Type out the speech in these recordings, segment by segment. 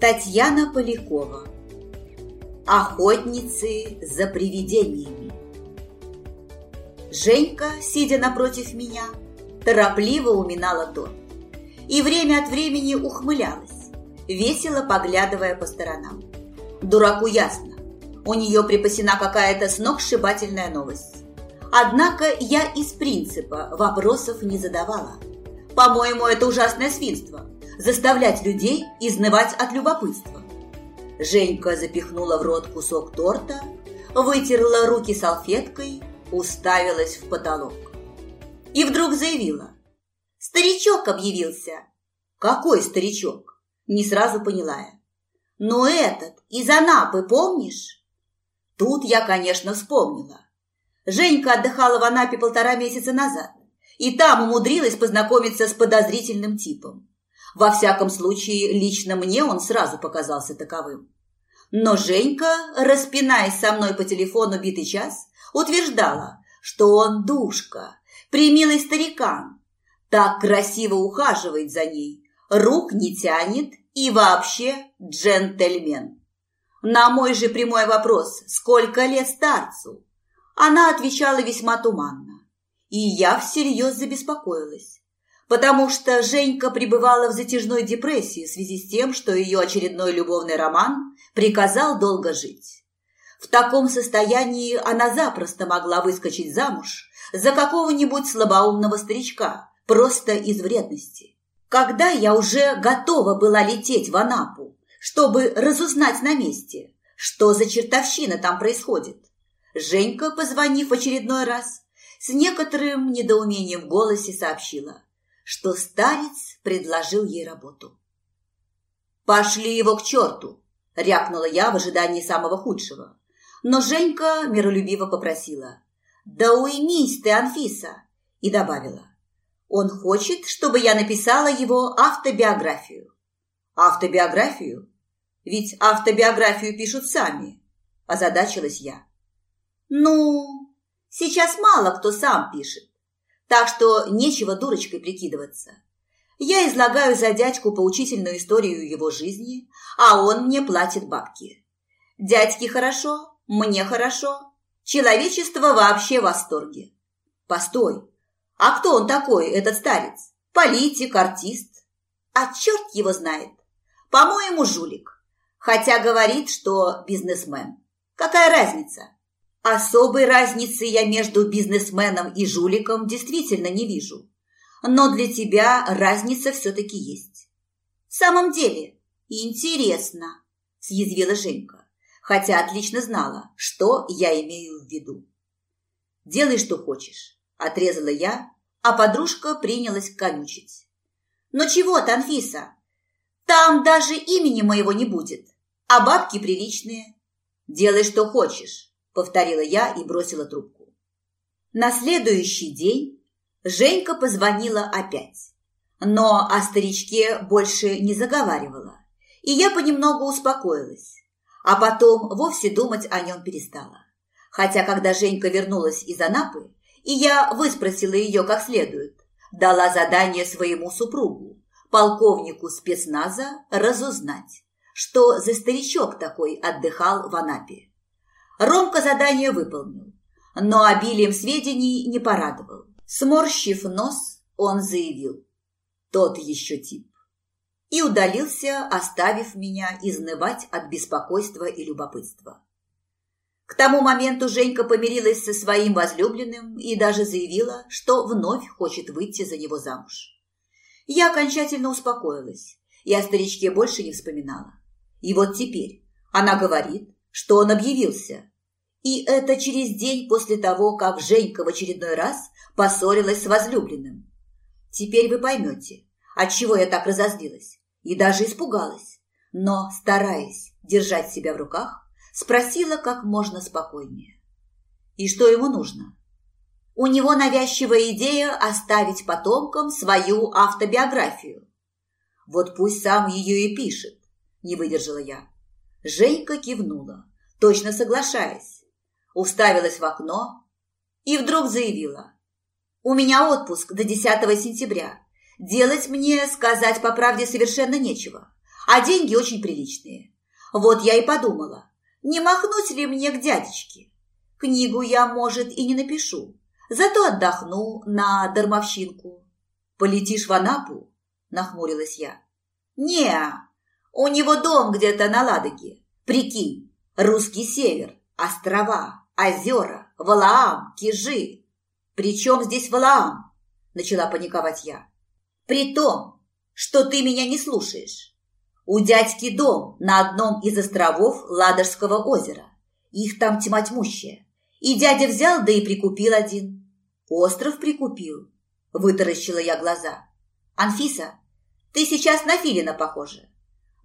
Татьяна Полякова Охотницы за привидениями Женька, сидя напротив меня, торопливо уминала торт и время от времени ухмылялась, весело поглядывая по сторонам. Дураку ясно, у нее припасена какая-то сногсшибательная новость. Однако я из принципа вопросов не задавала. По-моему, это ужасное свинство – заставлять людей изнывать от любопытства. Женька запихнула в рот кусок торта, вытерла руки салфеткой, уставилась в потолок. И вдруг заявила. «Старичок объявился!» «Какой старичок?» Не сразу поняла я. «Ну этот, из Анапы, помнишь?» Тут я, конечно, вспомнила. Женька отдыхала в Анапе полтора месяца назад, и там умудрилась познакомиться с подозрительным типом. Во всяком случае, лично мне он сразу показался таковым. Но Женька, распинаясь со мной по телефону битый час, утверждала, что он душка, примилый старикан, так красиво ухаживает за ней, рук не тянет и вообще джентльмен. На мой же прямой вопрос «Сколько лет старцу?» она отвечала весьма туманно. И я всерьез забеспокоилась, потому что Женька пребывала в затяжной депрессии в связи с тем, что ее очередной любовный роман приказал долго жить. В таком состоянии она запросто могла выскочить замуж за какого-нибудь слабоумного старичка, просто из вредности. Когда я уже готова была лететь в Анапу, чтобы разузнать на месте, что за чертовщина там происходит. Женька, позвонив в очередной раз, с некоторым недоумением в голосе сообщила, что старец предложил ей работу. «Пошли его к черту!» – рякнула я в ожидании самого худшего. Но Женька миролюбиво попросила. «Да уймись ты, Анфиса!» и добавила. «Он хочет, чтобы я написала его автобиографию». «Автобиографию? Ведь автобиографию пишут сами, озадачилась я. Ну, сейчас мало кто сам пишет, так что нечего дурочкой прикидываться. Я излагаю за дядьку поучительную историю его жизни, а он мне платит бабки. Дядьке хорошо, мне хорошо, человечество вообще в восторге. Постой, а кто он такой, этот старец? Политик, артист? А черт его знает. По-моему, жулик хотя говорит, что бизнесмен. Какая разница? Особой разницы я между бизнесменом и жуликом действительно не вижу. Но для тебя разница все-таки есть. В самом деле, интересно, съязвила Женька, хотя отлично знала, что я имею в виду. Делай, что хочешь, отрезала я, а подружка принялась конючить. Но чего ты, Анфиса? Там даже имени моего не будет а бабки приличные. Делай, что хочешь, повторила я и бросила трубку. На следующий день Женька позвонила опять, но о старичке больше не заговаривала, и я понемногу успокоилась, а потом вовсе думать о нем перестала. Хотя, когда Женька вернулась из Анапы, и я выспросила ее как следует, дала задание своему супругу, полковнику спецназа, разузнать, что за старичок такой отдыхал в Анапе. Ромка задание выполнил, но обилием сведений не порадовал. Сморщив нос, он заявил «Тот еще тип» и удалился, оставив меня изнывать от беспокойства и любопытства. К тому моменту Женька помирилась со своим возлюбленным и даже заявила, что вновь хочет выйти за него замуж. Я окончательно успокоилась и о старичке больше не вспоминала. И вот теперь она говорит, что он объявился. И это через день после того, как Женька в очередной раз поссорилась с возлюбленным. Теперь вы поймете, отчего я так разозлилась и даже испугалась. Но, стараясь держать себя в руках, спросила как можно спокойнее. И что ему нужно? У него навязчивая идея оставить потомкам свою автобиографию. Вот пусть сам ее и пишет не выдержала я. Женька кивнула, точно соглашаясь, уставилась в окно и вдруг заявила. «У меня отпуск до 10 сентября. Делать мне, сказать по правде, совершенно нечего. а деньги очень приличные. Вот я и подумала, не махнуть ли мне к дядечке? Книгу я, может, и не напишу, зато отдохну на дармовщинку. Полетишь в Анапу? Нахмурилась я. Не, у него дом где-то на Ладоге. Прикинь, русский север, острова, озера, Валаам, Кижи. Причем здесь Валаам? Начала паниковать я. При том, что ты меня не слушаешь. У дядьки дом на одном из островов Ладожского озера. Их там тьма тьмущая. И дядя взял, да и прикупил один. Остров прикупил. Вытаращила я глаза. Анфиса, ты сейчас на Филина похожа.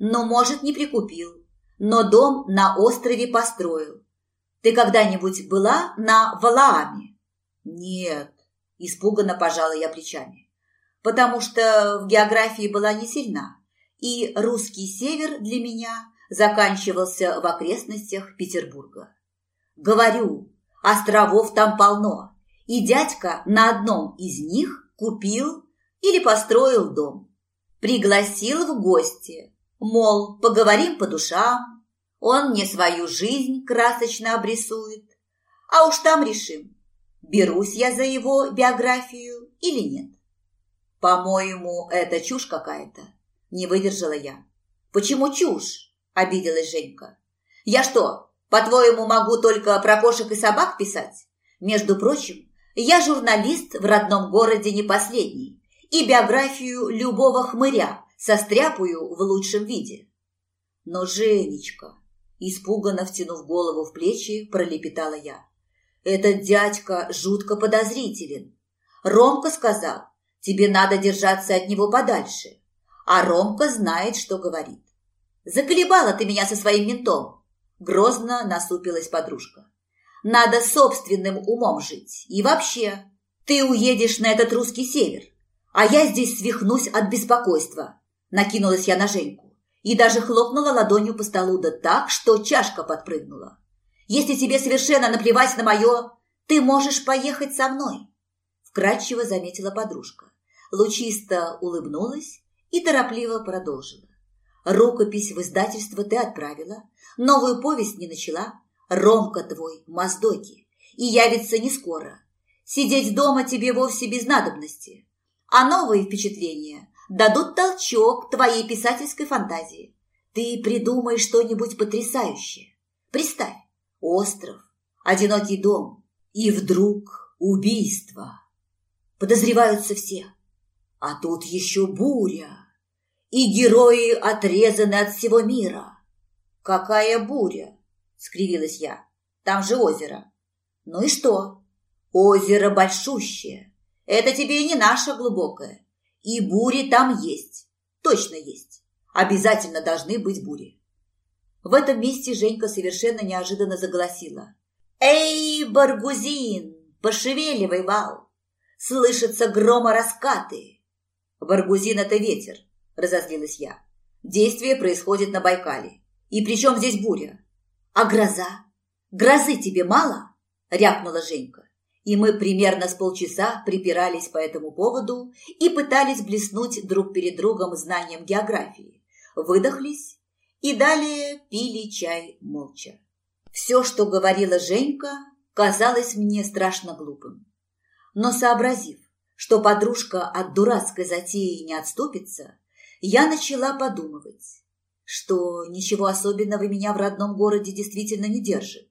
Но, может, не прикупил. Но дом на острове построил. Ты когда-нибудь была на Валааме? Нет, испуганно пожала я плечами. Потому что в географии была не сильна и русский север для меня заканчивался в окрестностях Петербурга. Говорю, островов там полно, и дядька на одном из них купил или построил дом. Пригласил в гости, мол, поговорим по душам, он мне свою жизнь красочно обрисует, а уж там решим, берусь я за его биографию или нет. По-моему, это чушь какая-то. Не выдержала я. «Почему чушь?» – обиделась Женька. «Я что, по-твоему, могу только про кошек и собак писать? Между прочим, я журналист в родном городе не последний, и биографию любого хмыря состряпаю в лучшем виде». «Но, Женечка!» – испуганно втянув голову в плечи, пролепетала я. «Этот дядька жутко подозрителен. Ромка сказал, тебе надо держаться от него подальше а Ромка знает, что говорит. «Заколебала ты меня со своим ментом!» Грозно насупилась подружка. «Надо собственным умом жить. И вообще, ты уедешь на этот русский север, а я здесь свихнусь от беспокойства!» Накинулась я на Женьку и даже хлопнула ладонью по столу да так, что чашка подпрыгнула. «Если тебе совершенно наплевать на мое, ты можешь поехать со мной!» Вкратчиво заметила подружка. Лучисто улыбнулась и торопливо продолжила. Рукопись в издательство ты отправила, новую повесть не начала. Ромка твой, Моздоки, и явится не скоро. Сидеть дома тебе вовсе без надобности. А новые впечатления дадут толчок твоей писательской фантазии. Ты придумай что-нибудь потрясающее. Представь, остров, одинокий дом, и вдруг убийство. Подозреваются все. А тут еще буря и герои отрезаны от всего мира. Какая буря, скривилась я. Там же озеро. Ну и что? Озеро большущее. Это тебе не наше глубокое. И бури там есть. Точно есть. Обязательно должны быть бури. В этом месте Женька совершенно неожиданно заголосила. «Эй, Баргузин, пошевеливай вал! Слышатся грома раскаты!» Баргузин – это ветер, – разозлилась я. «Действие происходит на Байкале. И при чем здесь буря?» «А гроза? Грозы тебе мало?» – рявкнула Женька. И мы примерно с полчаса припирались по этому поводу и пытались блеснуть друг перед другом знанием географии. Выдохлись и далее пили чай молча. Все, что говорила Женька, казалось мне страшно глупым. Но сообразив, что подружка от дурацкой затеи не отступится, я начала подумывать, что ничего особенного меня в родном городе действительно не держит.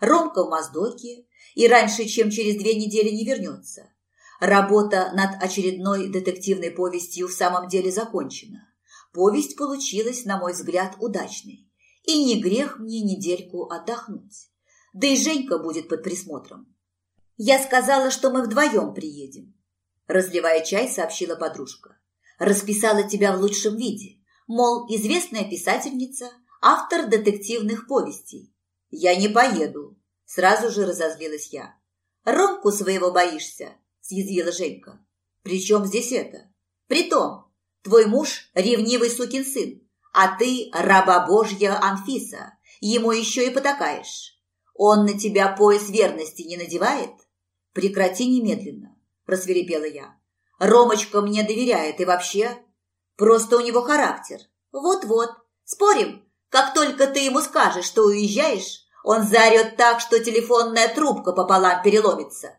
Ромка в Моздоке и раньше, чем через две недели не вернется. Работа над очередной детективной повестью в самом деле закончена. Повесть получилась, на мой взгляд, удачной. И не грех мне недельку отдохнуть. Да и Женька будет под присмотром. Я сказала, что мы вдвоем приедем. Разливая чай, сообщила подружка расписала тебя в лучшем виде. Мол, известная писательница, автор детективных повестей. Я не поеду, сразу же разозлилась я. Ромку своего боишься, съязвила Женька. Причем здесь это? Притом, твой муж ревнивый сукин сын, а ты раба божья Анфиса, ему еще и потакаешь. Он на тебя пояс верности не надевает? Прекрати немедленно, рассверепела я. Ромочка мне доверяет и вообще... Просто у него характер. Вот-вот. Спорим? Как только ты ему скажешь, что уезжаешь, он заорет так, что телефонная трубка пополам переломится.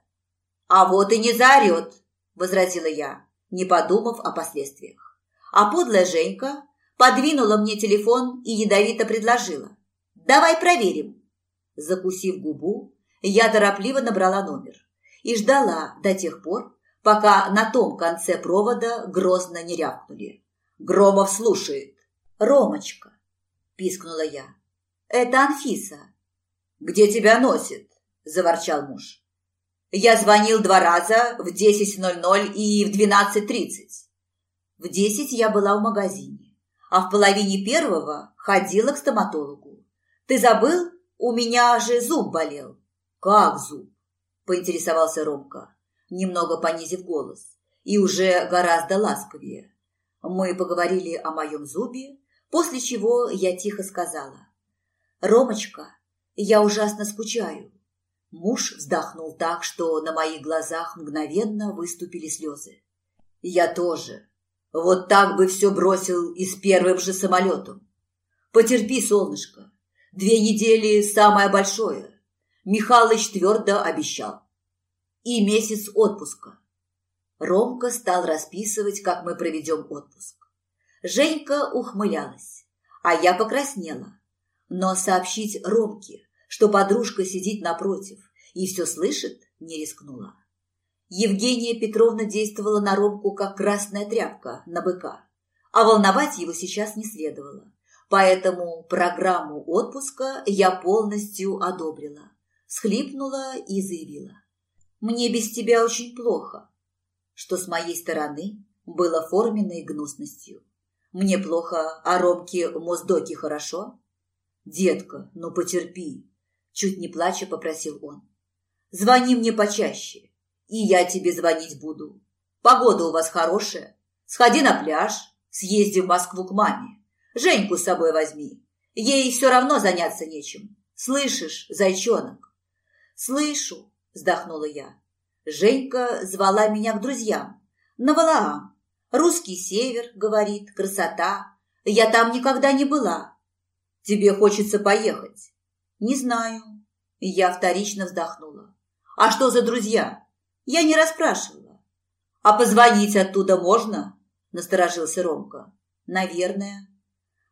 А вот и не заорет, возразила я, не подумав о последствиях. А подлая Женька подвинула мне телефон и ядовито предложила. «Давай проверим». Закусив губу, я торопливо набрала номер и ждала до тех пор, пока на том конце провода грозно не рявкнули. «Громов слушает». «Ромочка», – пискнула я. «Это Анфиса». «Где тебя носит?» – заворчал муж. «Я звонил два раза в 10.00 и в 12.30». В десять я была в магазине, а в половине первого ходила к стоматологу. Ты забыл? У меня же зуб болел. Как зуб? Поинтересовался Ромка, немного понизив голос, и уже гораздо ласковее. Мы поговорили о моем зубе, после чего я тихо сказала. «Ромочка, я ужасно скучаю». Муж вздохнул так, что на моих глазах мгновенно выступили слезы. «Я тоже», вот так бы все бросил и с первым же самолетом. Потерпи, солнышко. Две недели – самое большое. Михалыч твердо обещал. И месяц отпуска. Ромка стал расписывать, как мы проведем отпуск. Женька ухмылялась, а я покраснела. Но сообщить Ромке, что подружка сидит напротив и все слышит, не рискнула. Евгения Петровна действовала на Ромку как красная тряпка на быка, а волновать его сейчас не следовало. Поэтому программу отпуска я полностью одобрила, схлипнула и заявила. «Мне без тебя очень плохо», что с моей стороны было форменной гнусностью. «Мне плохо, а Ромке Моздоке хорошо?» «Детка, ну потерпи», чуть не плача попросил он. «Звони мне почаще, и я тебе звонить буду. Погода у вас хорошая. Сходи на пляж, съезди в Москву к маме. Женьку с собой возьми. Ей все равно заняться нечем. Слышишь, зайчонок?» «Слышу», – вздохнула я. Женька звала меня к друзьям. На Валаам. Русский север, говорит, красота. Я там никогда не была. Тебе хочется поехать? Не знаю. Я вторично вздохнула. А что за друзья? Я не расспрашивала. А позвонить оттуда можно? Насторожился Ромка. Наверное.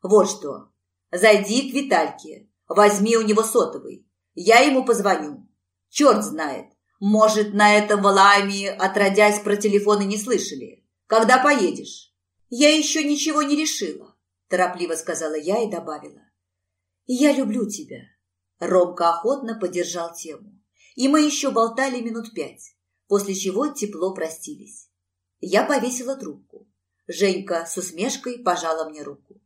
Вот что. Зайди к Витальке. Возьми у него сотовый. Я ему позвоню. Черт знает. Может, на этом Валааме, отродясь, про телефоны не слышали. Когда поедешь? Я еще ничего не решила, торопливо сказала я и добавила. Я люблю тебя. Ромка охотно поддержал тему. И мы еще болтали минут пять после чего тепло простились. Я повесила трубку. Женька с усмешкой пожала мне руку.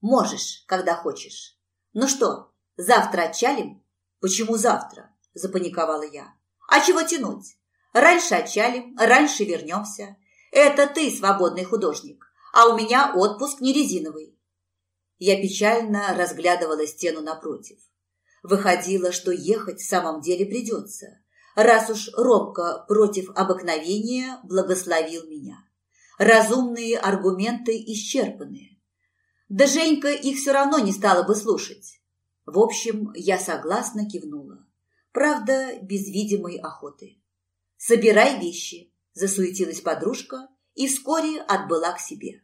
«Можешь, когда хочешь. Ну что, завтра отчалим?» «Почему завтра?» – запаниковала я. «А чего тянуть? Раньше отчалим, раньше вернемся. Это ты свободный художник, а у меня отпуск не резиновый». Я печально разглядывала стену напротив. Выходило, что ехать в самом деле придется раз уж робко против обыкновения благословил меня. Разумные аргументы исчерпаны. Да Женька их все равно не стала бы слушать. В общем, я согласно кивнула. Правда, без видимой охоты. «Собирай вещи», – засуетилась подружка и вскоре отбыла к себе.